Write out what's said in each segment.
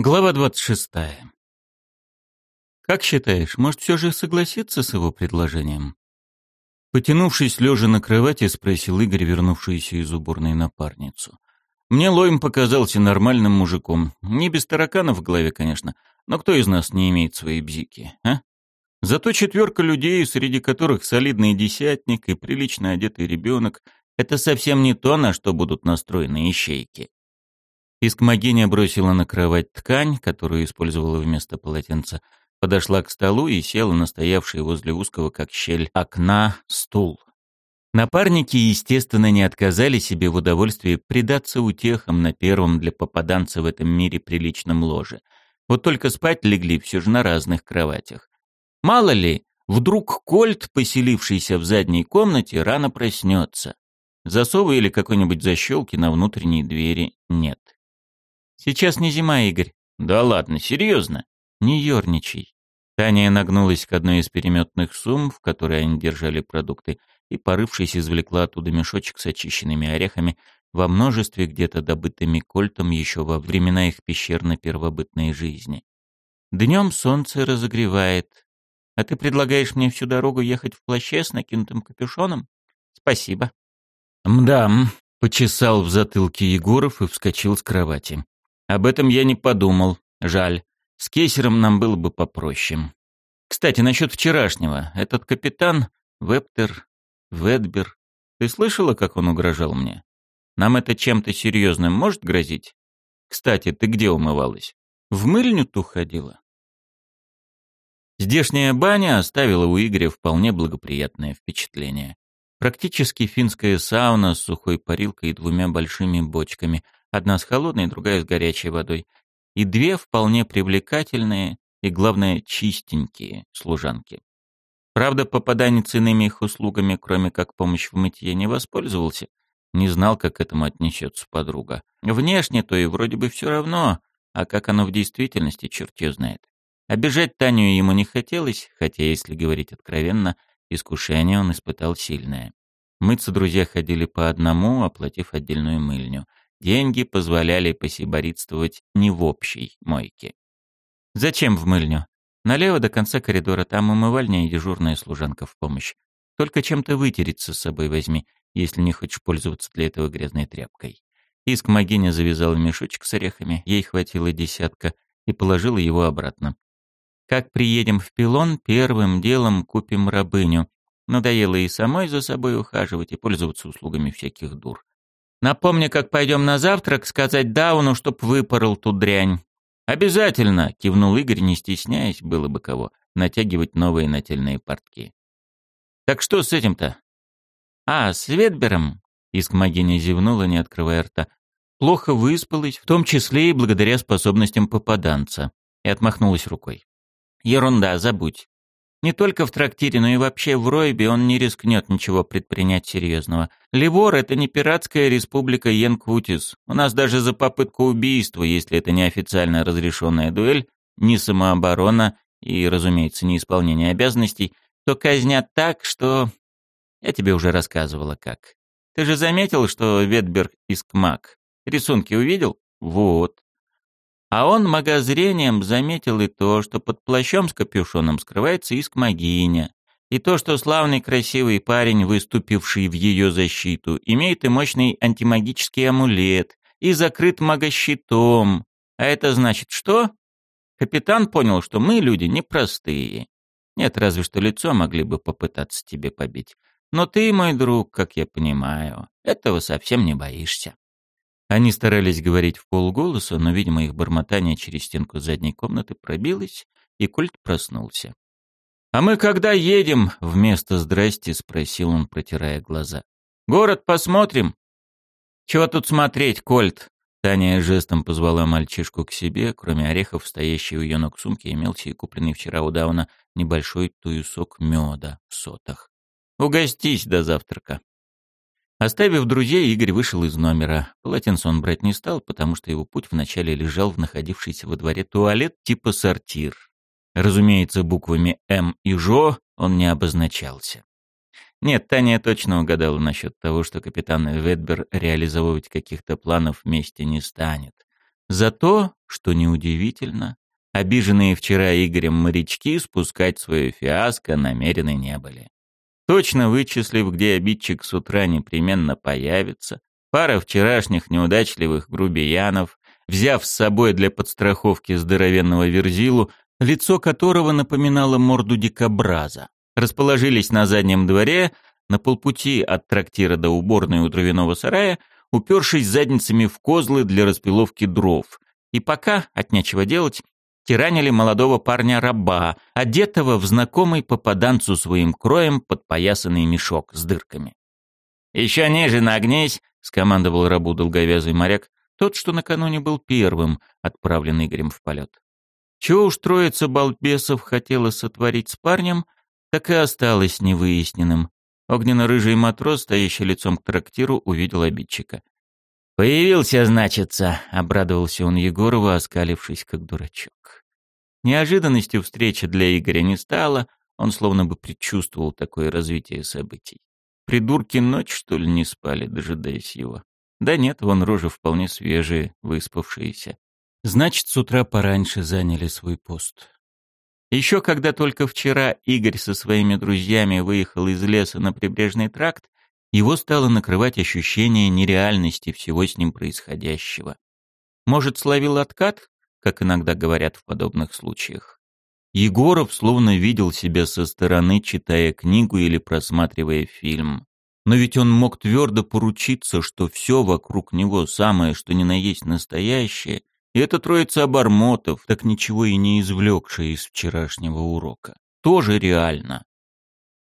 Глава 26. Как считаешь, может, все же согласиться с его предложением? Потянувшись лежа на кровати, спросил Игорь, вернувшуюся из уборной напарницу. Мне Лоем показался нормальным мужиком. Не без тараканов в голове, конечно, но кто из нас не имеет своей бзики, а? Зато четверка людей, среди которых солидный десятник и прилично одетый ребенок, это совсем не то, на что будут настроены ищейки. Искмогиня бросила на кровать ткань, которую использовала вместо полотенца, подошла к столу и села на стоявший возле узкого, как щель, окна стул. Напарники, естественно, не отказали себе в удовольствии предаться утехам на первом для попаданца в этом мире приличном ложе. Вот только спать легли все же на разных кроватях. Мало ли, вдруг Кольт, поселившийся в задней комнате, рано проснется. Засовы или какой-нибудь защелки на внутренней двери нет. Сейчас не зима, Игорь. Да ладно, серьезно? Не ерничай. Таня нагнулась к одной из переметных сумм, в которой они держали продукты, и, порывшись, извлекла оттуда мешочек с очищенными орехами, во множестве где-то добытыми кольтом еще во времена их пещерно-первобытной жизни. Днем солнце разогревает. А ты предлагаешь мне всю дорогу ехать в плаще с накинутым капюшоном? Спасибо. Мдам, почесал в затылке Егоров и вскочил с кровати. Об этом я не подумал. Жаль. С кейсером нам было бы попроще. Кстати, насчет вчерашнего. Этот капитан Вептер, Ведбер, ты слышала, как он угрожал мне? Нам это чем-то серьезным может грозить? Кстати, ты где умывалась? В мыльню ту ходила? Здешняя баня оставила у Игоря вполне благоприятное впечатление. Практически финская сауна с сухой парилкой и двумя большими бочками – одна с холодной, другая с горячей водой, и две вполне привлекательные и, главное, чистенькие служанки. Правда, попаданец иными их услугами, кроме как помощь в мытье, не воспользовался. Не знал, как к этому отнесется подруга. Внешне-то и вроде бы все равно, а как оно в действительности, черт ее знает. Обижать Таню ему не хотелось, хотя, если говорить откровенно, искушение он испытал сильное. Мыться друзья ходили по одному, оплатив отдельную мыльню. Деньги позволяли посиборитствовать не в общей мойке. «Зачем в мыльню? Налево до конца коридора, там умывальня и дежурная служанка в помощь. Только чем-то вытереться с собой возьми, если не хочешь пользоваться для этого грязной тряпкой». Иск Магиня завязала мешочек с орехами, ей хватило десятка, и положила его обратно. «Как приедем в Пилон, первым делом купим рабыню. Надоело и самой за собой ухаживать, и пользоваться услугами всяких дур. Напомни, как пойдем на завтрак, сказать Дауну, чтоб выпорол ту дрянь. Обязательно, кивнул Игорь, не стесняясь, было бы кого, натягивать новые нательные портки. Так что с этим-то? А, с Ветбером? Искмогиня зевнула, не открывая рта. Плохо выспалась, в том числе и благодаря способностям попаданца, и отмахнулась рукой. Ерунда, забудь. Не только в трактире, но и вообще в Ройбе он не рискнет ничего предпринять серьезного. Ливор — это не пиратская республика Йенкутис. У нас даже за попытку убийства, если это не официально разрешенная дуэль, не самооборона и, разумеется, не исполнение обязанностей, то казнят так, что... Я тебе уже рассказывала как. Ты же заметил, что Ветберг искмак? Рисунки увидел? Вот. А он магозрением заметил и то, что под плащом с капюшоном скрывается искмогиня, и то, что славный красивый парень, выступивший в ее защиту, имеет и мощный антимагический амулет, и закрыт магощитом. А это значит что? Капитан понял, что мы люди непростые. Нет, разве что лицо могли бы попытаться тебе побить. Но ты, мой друг, как я понимаю, этого совсем не боишься. Они старались говорить в полголоса, но, видимо, их бормотание через стенку задней комнаты пробилось, и Кольт проснулся. «А мы когда едем?» — вместо «здрасте» спросил он, протирая глаза. «Город посмотрим?» «Чего тут смотреть, Кольт?» Таня жестом позвала мальчишку к себе, кроме орехов, стоящей у ее ног сумки, имелся и купленный вчера у Дауна небольшой туесок меда в сотах. «Угостись до завтрака». Оставив друзей, Игорь вышел из номера. Полотенце он брать не стал, потому что его путь вначале лежал в находившийся во дворе туалет типа сортир. Разумеется, буквами «М» и «Жо» он не обозначался. Нет, Таня точно угадала насчет того, что капитан Ведбер реализовывать каких-то планов вместе не станет. Зато что неудивительно, обиженные вчера Игорем морячки спускать свое фиаско намерены не были. Точно вычислив, где обидчик с утра непременно появится, пара вчерашних неудачливых грубиянов, взяв с собой для подстраховки здоровенного верзилу, лицо которого напоминало морду дикобраза, расположились на заднем дворе, на полпути от трактира до уборной у дровяного сарая, упершись задницами в козлы для распиловки дров. И пока, от нечего делать, тиранили молодого парня-раба, одетого в знакомый попаданцу своим кроем подпоясанный мешок с дырками. «Еще ниже нагнись!» — скомандовал рабу долговязый моряк, тот, что накануне был первым, отправлен Игорем в полет. Чего уж троица балбесов хотела сотворить с парнем, так и осталось невыясненным. Огненно-рыжий матрос, стоящий лицом к трактиру, увидел обидчика. «Появился, значится», — обрадовался он Егорову, оскалившись как дурачок. Неожиданностью встречи для Игоря не стало, он словно бы предчувствовал такое развитие событий. Придурки ночь, что ли, не спали, дожидаясь его? Да нет, вон рожи вполне свежие, выспавшиеся. Значит, с утра пораньше заняли свой пост. Еще когда только вчера Игорь со своими друзьями выехал из леса на прибрежный тракт, его стало накрывать ощущение нереальности всего с ним происходящего. Может, словил откат, как иногда говорят в подобных случаях. Егоров словно видел себя со стороны, читая книгу или просматривая фильм. Но ведь он мог твердо поручиться, что все вокруг него самое, что ни на есть настоящее, и эта троица обормотов, так ничего и не извлекшая из вчерашнего урока, тоже реально.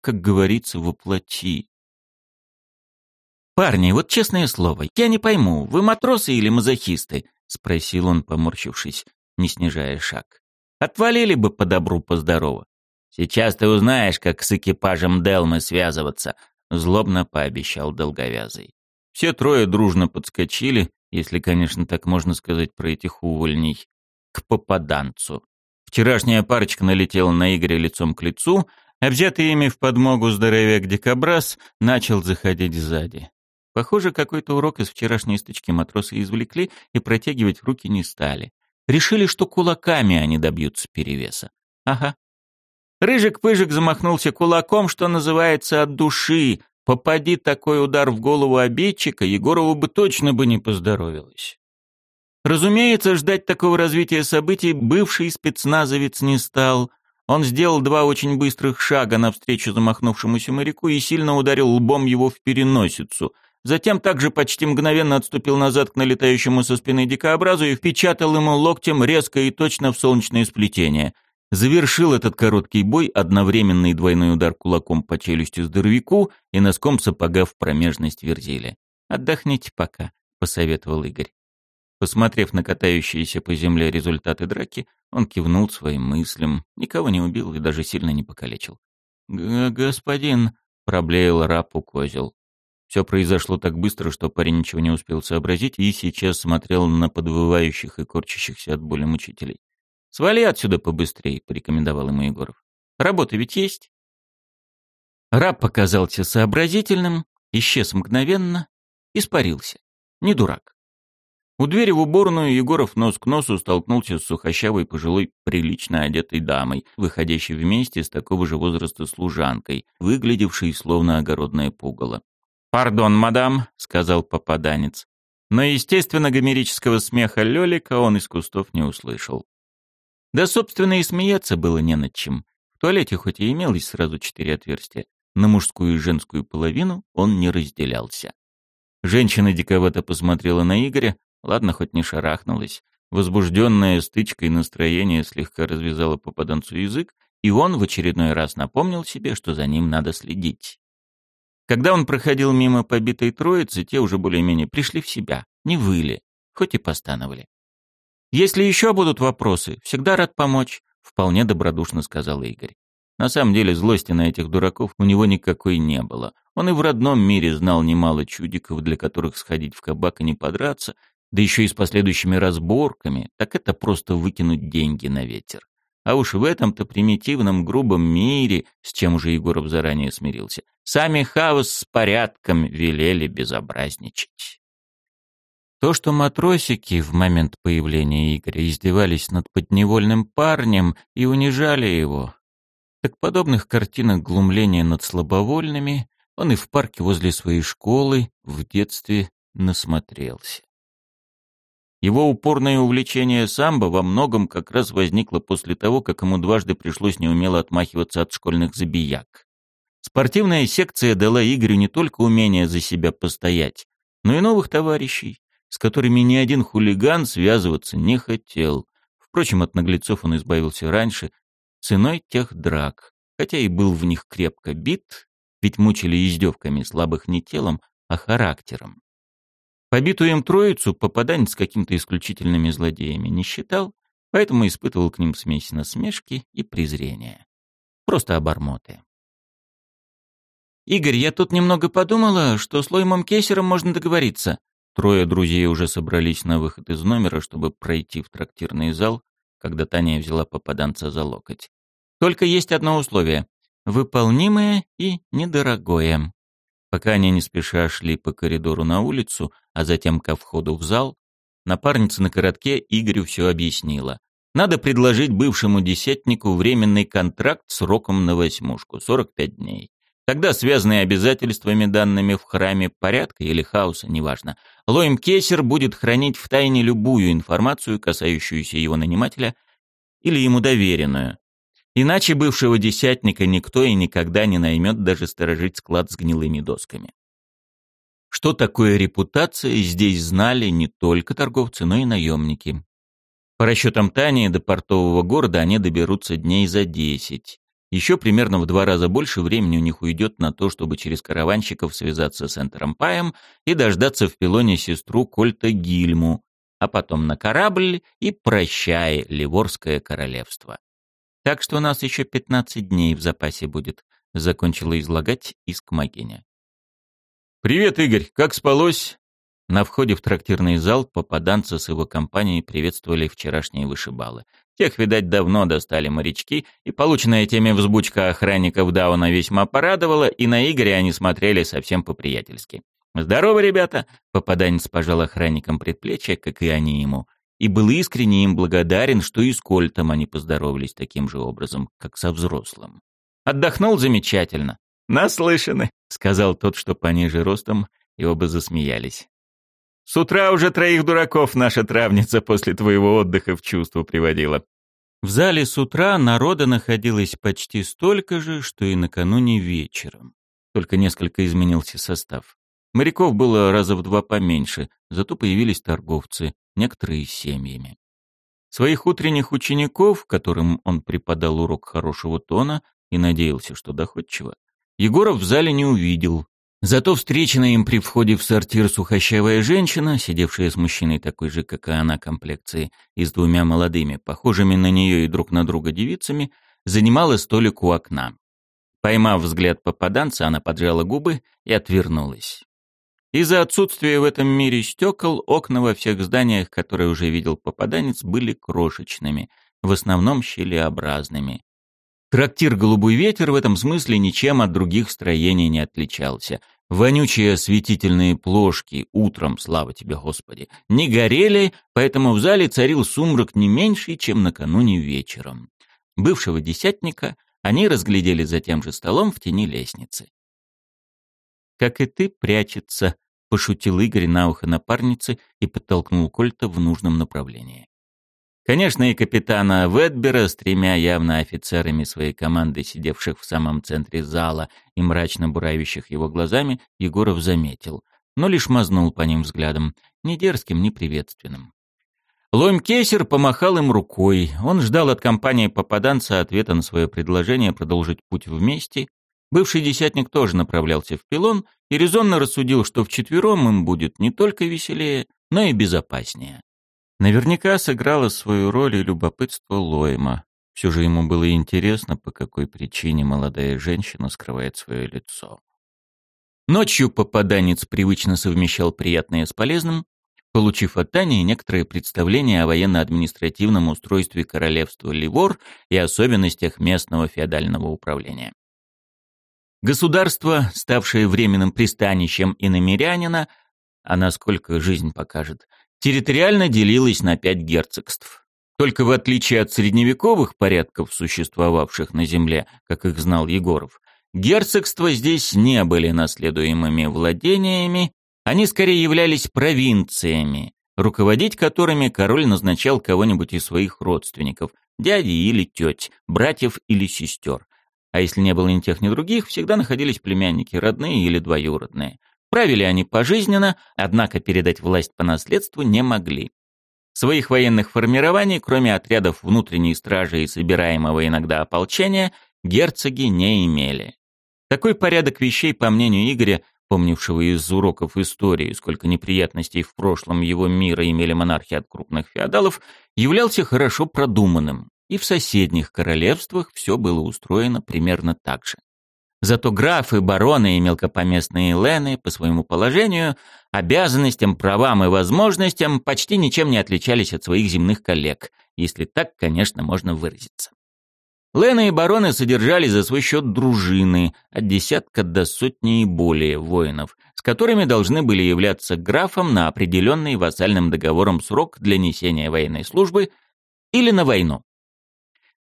Как говорится, воплоти. «Парни, вот честное слово, я не пойму, вы матросы или мазохисты?» — спросил он, поморщившись, не снижая шаг. «Отвалили бы по добру, по здорову. Сейчас ты узнаешь, как с экипажем Делмы связываться», — злобно пообещал долговязый. Все трое дружно подскочили, если, конечно, так можно сказать про этих увольней, к попаданцу. Вчерашняя парочка налетела на Игоря лицом к лицу, а взятый ими в подмогу здоровяк Дикобраз начал заходить сзади. Похоже, какой-то урок из вчерашней стычки матросы извлекли и протягивать руки не стали. Решили, что кулаками они добьются перевеса. Ага. Рыжик-пыжик замахнулся кулаком, что называется, от души, Попади такой удар в голову обидчика, Егорову бы точно бы не поздоровилось. Разумеется, ждать такого развития событий бывший спецназовец не стал. Он сделал два очень быстрых шага навстречу замахнувшемуся моряку и сильно ударил лбом его в переносицу. Затем также почти мгновенно отступил назад к налетающему со спины дикообразу и впечатал ему локтем резко и точно в солнечное сплетение. Завершил этот короткий бой одновременный двойной удар кулаком по челюсти здоровяку и носком сапога в промежность верзили. «Отдохните пока», — посоветовал Игорь. Посмотрев на катающиеся по земле результаты драки, он кивнул своим мыслям, никого не убил и даже сильно не покалечил. «Господин», — проблеял раб у козел. Все произошло так быстро, что парень ничего не успел сообразить и сейчас смотрел на подвывающих и корчащихся от боли мучителей. «Свали отсюда побыстрее», — порекомендовал ему Егоров. «Работа ведь есть». Раб показался сообразительным, исчез мгновенно, испарился. Не дурак. У двери в уборную Егоров нос к носу столкнулся с сухощавой пожилой прилично одетой дамой, выходящей вместе с такого же возраста служанкой, выглядевшей словно огородное пугало. «Пардон, мадам», — сказал попаданец. Но, естественно, гомерического смеха Лёлика он из кустов не услышал. Да, собственно, и смеяться было не над чем. В туалете хоть и имелось сразу четыре отверстия, на мужскую и женскую половину он не разделялся. Женщина диковато посмотрела на Игоря, ладно, хоть не шарахнулась. Возбужденная стычкой настроение слегка развязало попаданцу язык, и он в очередной раз напомнил себе, что за ним надо следить. Когда он проходил мимо побитой троицы, те уже более-менее пришли в себя, не выли, хоть и постановали. «Если еще будут вопросы, всегда рад помочь», — вполне добродушно сказал Игорь. На самом деле злости на этих дураков у него никакой не было. Он и в родном мире знал немало чудиков, для которых сходить в кабак и не подраться, да еще и с последующими разборками, так это просто выкинуть деньги на ветер. А уж в этом-то примитивном грубом мире, с чем уже Егоров заранее смирился, сами хаос с порядком велели безобразничать. То, что матросики в момент появления Игоря издевались над подневольным парнем и унижали его, так подобных картинок глумления над слабовольными он и в парке возле своей школы в детстве насмотрелся. Его упорное увлечение самбо во многом как раз возникло после того, как ему дважды пришлось неумело отмахиваться от школьных забияк. Спортивная секция дала Игорю не только умение за себя постоять, но и новых товарищей, с которыми ни один хулиган связываться не хотел. Впрочем, от наглецов он избавился раньше, ценой тех драк, хотя и был в них крепко бит, ведь мучили издевками слабых не телом, а характером. Побитую им троицу попаданец какими-то исключительными злодеями не считал, поэтому испытывал к ним смесь насмешки и презрения. Просто обормоты. «Игорь, я тут немного подумала, что с Лоймом Кесером можно договориться», Трое друзей уже собрались на выход из номера, чтобы пройти в трактирный зал, когда Таня взяла попаданца за локоть. «Только есть одно условие. Выполнимое и недорогое». Пока они не спеша шли по коридору на улицу, а затем ко входу в зал, напарница на коротке Игорю все объяснила. Надо предложить бывшему десятнику временный контракт сроком на восьмушку, 45 дней. Тогда связанные обязательствами данными в храме порядка или хаоса, неважно, Лоим Кесер будет хранить в тайне любую информацию, касающуюся его нанимателя или ему доверенную. Иначе бывшего десятника никто и никогда не наймет даже сторожить склад с гнилыми досками. Что такое репутация, здесь знали не только торговцы, но и наемники. По расчетам Тани, до портового города они доберутся дней за десять. Еще примерно в два раза больше времени у них уйдет на то, чтобы через караванщиков связаться с Энтером Паем и дождаться в пилоне сестру Кольта Гильму, а потом на корабль и прощай, Ливорское королевство. Так что у нас еще 15 дней в запасе будет, закончила излагать Искмагиня. «Привет, Игорь, как спалось?» На входе в трактирный зал попаданца с его компанией приветствовали вчерашние вышибалы. Тех, видать, давно достали морячки, и полученная теми взбучка охранников Дауна весьма порадовала, и на Игоря они смотрели совсем по-приятельски. «Здорово, ребята!» — попаданец пожал охранникам предплечья, как и они ему, и был искренне им благодарен, что и с Кольтом они поздоровались таким же образом, как со взрослым. «Отдохнул замечательно». «Наслышаны», — сказал тот, что пониже ростом, и оба засмеялись. С утра уже троих дураков наша травница после твоего отдыха в чувство приводила. В зале с утра народа находилось почти столько же, что и накануне вечером. Только несколько изменился состав. Моряков было раза в два поменьше, зато появились торговцы, некоторые с семьями. Своих утренних учеников, которым он преподал урок хорошего тона и надеялся, что доходчиво, Егоров в зале не увидел, Зато встреченная им при входе в сортир сухощавая женщина, сидевшая с мужчиной такой же, как и она, комплекции, и с двумя молодыми, похожими на нее и друг на друга девицами, занимала столик у окна. Поймав взгляд попаданца, она поджала губы и отвернулась. Из-за отсутствия в этом мире стекол, окна во всех зданиях, которые уже видел попаданец, были крошечными, в основном щелеобразными. Трактир «Голубой ветер» в этом смысле ничем от других строений не отличался. Вонючие осветительные плошки утром, слава тебе, Господи, не горели, поэтому в зале царил сумрак не меньший, чем накануне вечером. Бывшего десятника они разглядели за тем же столом в тени лестницы. «Как и ты, прячется», — пошутил Игорь на ухо напарницы и подтолкнул Кольта в нужном направлении. Конечно, и капитана Ветбера с тремя явно офицерами своей команды, сидевших в самом центре зала и мрачно буравящих его глазами, Егоров заметил, но лишь мазнул по ним взглядом, ни дерзким, ни приветственным. Лойм Кесер помахал им рукой. Он ждал от компании попаданца ответа на свое предложение продолжить путь вместе. Бывший десятник тоже направлялся в пилон и резонно рассудил, что вчетвером им будет не только веселее, но и безопаснее. Наверняка сыграло свою роль и любопытство Лойма. Все же ему было интересно, по какой причине молодая женщина скрывает свое лицо. Ночью попаданец привычно совмещал приятное с полезным, получив от Тани некоторые представления о военно-административном устройстве королевства Ливор и особенностях местного феодального управления. Государство, ставшее временным пристанищем иномирянина, а насколько жизнь покажет, территориально делилась на пять герцогств. Только в отличие от средневековых порядков, существовавших на земле, как их знал Егоров, герцогства здесь не были наследуемыми владениями, они скорее являлись провинциями, руководить которыми король назначал кого-нибудь из своих родственников, дяди или теть, братьев или сестер. А если не было ни тех, ни других, всегда находились племянники, родные или двоюродные. Правили они пожизненно, однако передать власть по наследству не могли. Своих военных формирований, кроме отрядов внутренней стражи и собираемого иногда ополчения, герцоги не имели. Такой порядок вещей, по мнению Игоря, помнившего из уроков истории, сколько неприятностей в прошлом его мира имели монархи от крупных феодалов, являлся хорошо продуманным, и в соседних королевствах все было устроено примерно так же. Зато графы, бароны и мелкопоместные лены по своему положению, обязанностям, правам и возможностям почти ничем не отличались от своих земных коллег, если так, конечно, можно выразиться. Лены и бароны содержали за свой счет дружины, от десятка до сотни и более воинов, с которыми должны были являться графом на определенный вассальным договором срок для несения военной службы или на войну.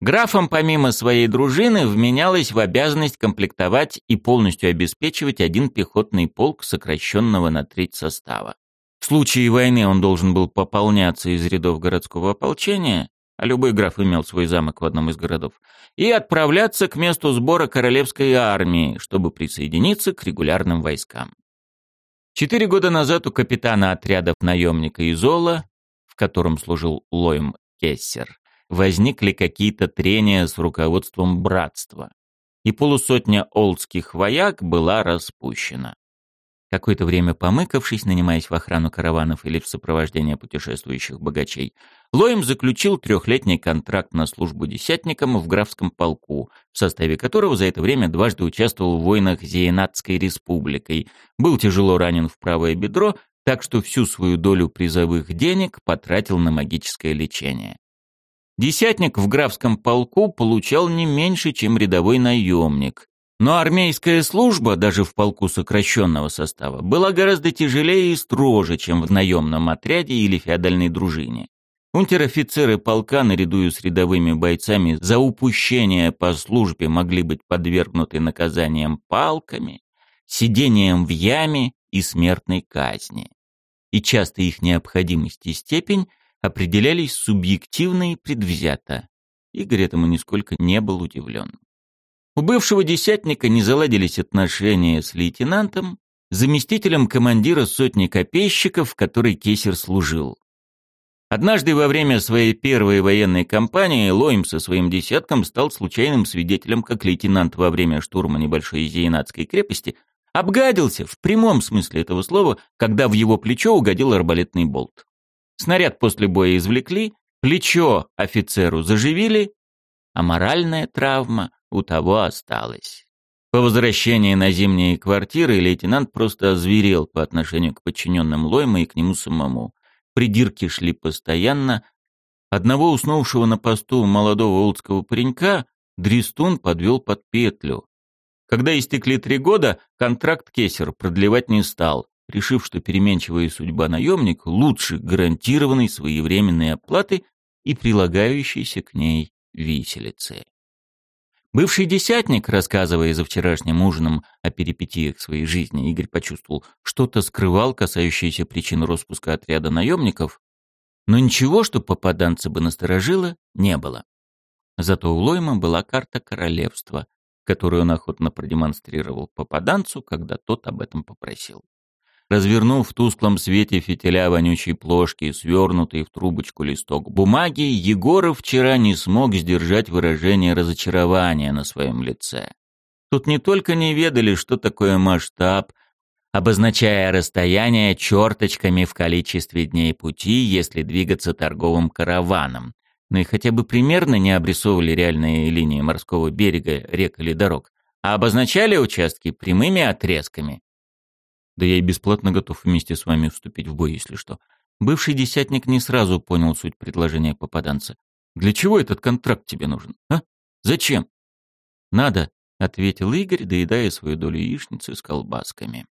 Графом помимо своей дружины вменялось в обязанность комплектовать и полностью обеспечивать один пехотный полк сокращенного на треть состава. В случае войны он должен был пополняться из рядов городского ополчения, а любой граф имел свой замок в одном из городов, и отправляться к месту сбора королевской армии, чтобы присоединиться к регулярным войскам. Четыре года назад у капитана отрядов наемника Изола, в котором служил Лоем Кессер, возникли какие-то трения с руководством братства, и полусотня олдских вояк была распущена. Какое-то время помыкавшись, нанимаясь в охрану караванов или в сопровождение путешествующих богачей, Лоем заключил трехлетний контракт на службу десятником в графском полку, в составе которого за это время дважды участвовал в войнах Зиенатской республикой, был тяжело ранен в правое бедро, так что всю свою долю призовых денег потратил на магическое лечение. Десятник в графском полку получал не меньше, чем рядовой наемник. Но армейская служба, даже в полку сокращенного состава, была гораздо тяжелее и строже, чем в наемном отряде или феодальной дружине. Унтер-офицеры полка, наряду с рядовыми бойцами, за упущение по службе могли быть подвергнуты наказаниям палками, сидением в яме и смертной казни. И часто их необходимость и степень определялись субъективно и предвзято. Игорь этому нисколько не был удивлен. У бывшего десятника не заладились отношения с лейтенантом, заместителем командира сотни копейщиков, в которой Кесер служил. Однажды во время своей первой военной кампании Лоим со своим десятком стал случайным свидетелем, как лейтенант во время штурма небольшой Зиенатской крепости обгадился в прямом смысле этого слова, когда в его плечо угодил арбалетный болт. Снаряд после боя извлекли, плечо офицеру заживили, а моральная травма у того осталась. По возвращении на зимние квартиры лейтенант просто озверел по отношению к подчиненным Лойма и к нему самому. Придирки шли постоянно. Одного уснувшего на посту молодого олдского паренька Дристун подвел под петлю. Когда истекли три года, контракт Кесер продлевать не стал, решив, что переменчивая судьба наемник лучше гарантированной своевременной оплаты и прилагающейся к ней виселицы. Бывший десятник, рассказывая за вчерашним ужином о перипетиях своей жизни, Игорь почувствовал, что-то скрывал, касающееся причин распуска отряда наемников, но ничего, что попаданца бы насторожило, не было. Зато у Лойма была карта королевства, которую он охотно продемонстрировал попаданцу, когда тот об этом попросил. Развернув в тусклом свете фитиля вонючей плошки, свернутый в трубочку листок бумаги, Егоров вчера не смог сдержать выражение разочарования на своем лице. Тут не только не ведали, что такое масштаб, обозначая расстояние черточками в количестве дней пути, если двигаться торговым караваном, но и хотя бы примерно не обрисовывали реальные линии морского берега, рек или дорог, а обозначали участки прямыми отрезками, да я и бесплатно готов вместе с вами вступить в бой, если что. Бывший десятник не сразу понял суть предложения попаданца. Для чего этот контракт тебе нужен, а? Зачем? Надо, ответил Игорь, доедая свою долю яичницы с колбасками.